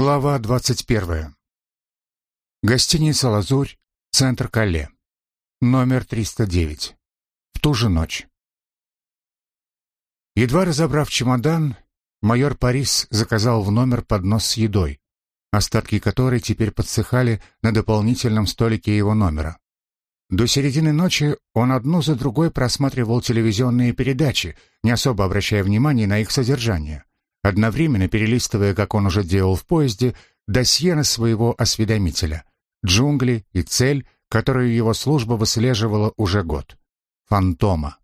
Глава 21. Гостиница «Лазурь», центр Кале. Номер 309. В ту же ночь. Едва разобрав чемодан, майор Парис заказал в номер поднос с едой, остатки которой теперь подсыхали на дополнительном столике его номера. До середины ночи он одну за другой просматривал телевизионные передачи, не особо обращая внимания на их содержание одновременно перелистывая, как он уже делал в поезде, досье на своего осведомителя, джунгли и цель, которую его служба выслеживала уже год. Фантома.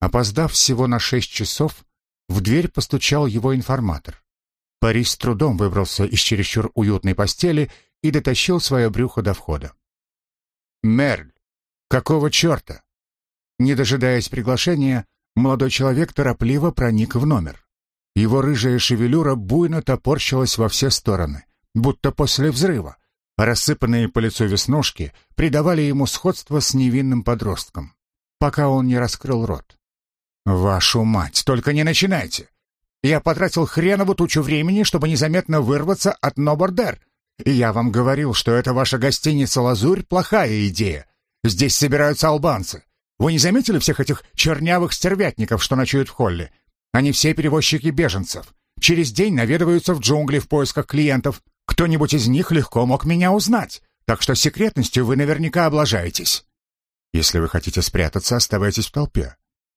Опоздав всего на шесть часов, в дверь постучал его информатор. Парис с трудом выбрался из чересчур уютной постели и дотащил свое брюхо до входа. «Мерль, какого черта?» Не дожидаясь приглашения, молодой человек торопливо проник в номер. Его рыжая шевелюра буйно топорщилась во все стороны, будто после взрыва. Рассыпанные по лицу веснушки придавали ему сходство с невинным подростком, пока он не раскрыл рот. «Вашу мать, только не начинайте! Я потратил хренову тучу времени, чтобы незаметно вырваться от Нобордер. И я вам говорил, что эта ваша гостиница «Лазурь» — плохая идея. Здесь собираются албанцы. Вы не заметили всех этих чернявых стервятников, что ночуют в холле? Они все перевозчики беженцев. Через день наведываются в джунгли в поисках клиентов. Кто-нибудь из них легко мог меня узнать, так что секретностью вы наверняка облажаетесь. Если вы хотите спрятаться, оставайтесь в толпе.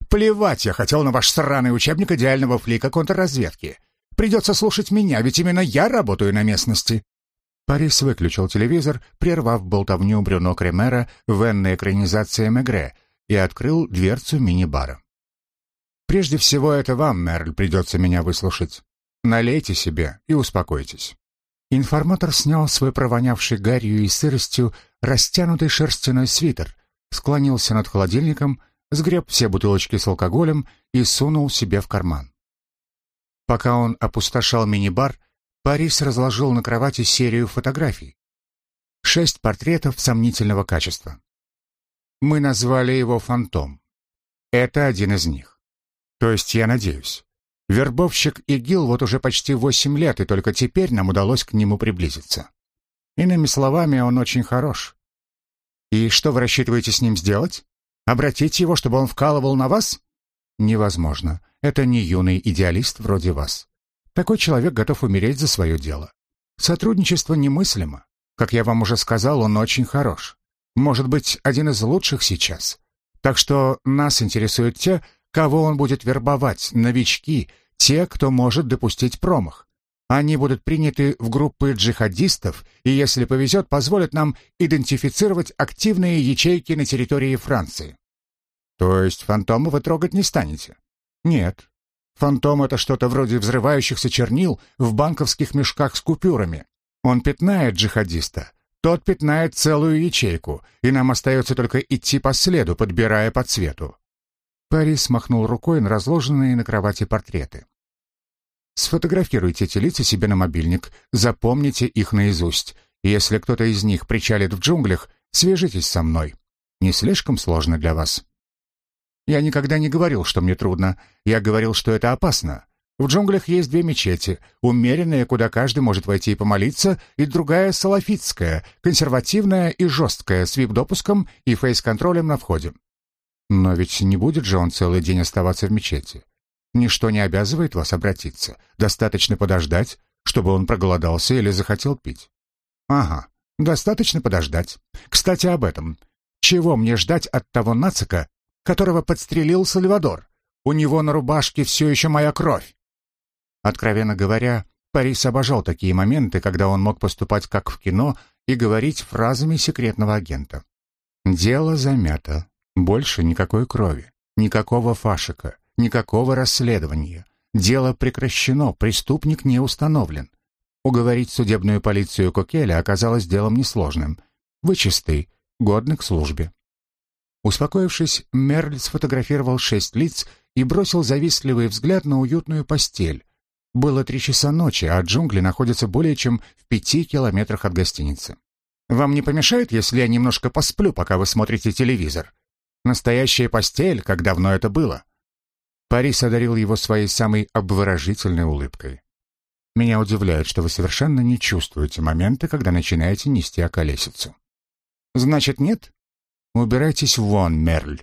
Плевать я хотел на ваш сраный учебник идеального флика контрразведки. Придется слушать меня, ведь именно я работаю на местности. Парис выключил телевизор, прервав болтовню Брюно Кремера в энной экранизации Мегре, и открыл дверцу мини-бара. Прежде всего, это вам, Мерль, придется меня выслушать. Налейте себе и успокойтесь». Информатор снял свой провонявший гарью и сыростью растянутый шерстяной свитер, склонился над холодильником, сгреб все бутылочки с алкоголем и сунул себе в карман. Пока он опустошал мини-бар, Парис разложил на кровати серию фотографий. Шесть портретов сомнительного качества. Мы назвали его «Фантом». Это один из них. То есть я надеюсь. Вербовщик ИГИЛ вот уже почти восемь лет, и только теперь нам удалось к нему приблизиться. Иными словами, он очень хорош. И что вы рассчитываете с ним сделать? Обратить его, чтобы он вкалывал на вас? Невозможно. Это не юный идеалист вроде вас. Такой человек готов умереть за свое дело. Сотрудничество немыслимо. Как я вам уже сказал, он очень хорош. Может быть, один из лучших сейчас. Так что нас интересуют те, Кого он будет вербовать? Новички, те, кто может допустить промах. Они будут приняты в группы джихадистов и, если повезет, позволят нам идентифицировать активные ячейки на территории Франции. То есть фантома вы трогать не станете? Нет. Фантом — это что-то вроде взрывающихся чернил в банковских мешках с купюрами. Он пятнает джихадиста, тот пятнает целую ячейку, и нам остается только идти по следу, подбирая по цвету. Парис махнул рукой на разложенные на кровати портреты. Сфотографируйте эти лица себе на мобильник, запомните их наизусть. Если кто-то из них причалит в джунглях, свяжитесь со мной. Не слишком сложно для вас. Я никогда не говорил, что мне трудно. Я говорил, что это опасно. В джунглях есть две мечети. Умеренная, куда каждый может войти и помолиться, и другая салафитская, консервативная и жесткая, с вип-допуском и фейс-контролем на входе. Но ведь не будет же он целый день оставаться в мечети. Ничто не обязывает вас обратиться. Достаточно подождать, чтобы он проголодался или захотел пить. Ага, достаточно подождать. Кстати, об этом. Чего мне ждать от того нацика, которого подстрелил Сальвадор? У него на рубашке все еще моя кровь. Откровенно говоря, Парис обожал такие моменты, когда он мог поступать как в кино и говорить фразами секретного агента. Дело замято. Больше никакой крови, никакого фашика, никакого расследования. Дело прекращено, преступник не установлен. Уговорить судебную полицию Кокеля оказалось делом несложным. Вы чисты, годны к службе. Успокоившись, Мерль сфотографировал шесть лиц и бросил завистливый взгляд на уютную постель. Было три часа ночи, а джунгли находятся более чем в пяти километрах от гостиницы. «Вам не помешает, если я немножко посплю, пока вы смотрите телевизор?» Настоящая постель, как давно это было. Парис одарил его своей самой обворожительной улыбкой. Меня удивляет, что вы совершенно не чувствуете момента, когда начинаете нести околесицу. Значит, нет? Убирайтесь вон, Мерль.